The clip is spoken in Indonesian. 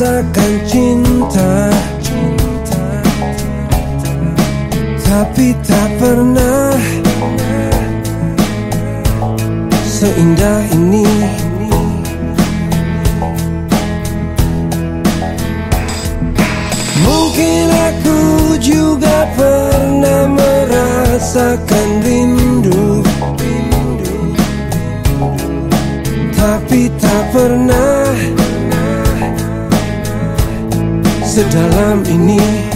merasakan cinta. Tapi tak pernah Seindah ini. Mungkin aku juga pernah merasakan rindu. Tapi tak pernah Sedalam ini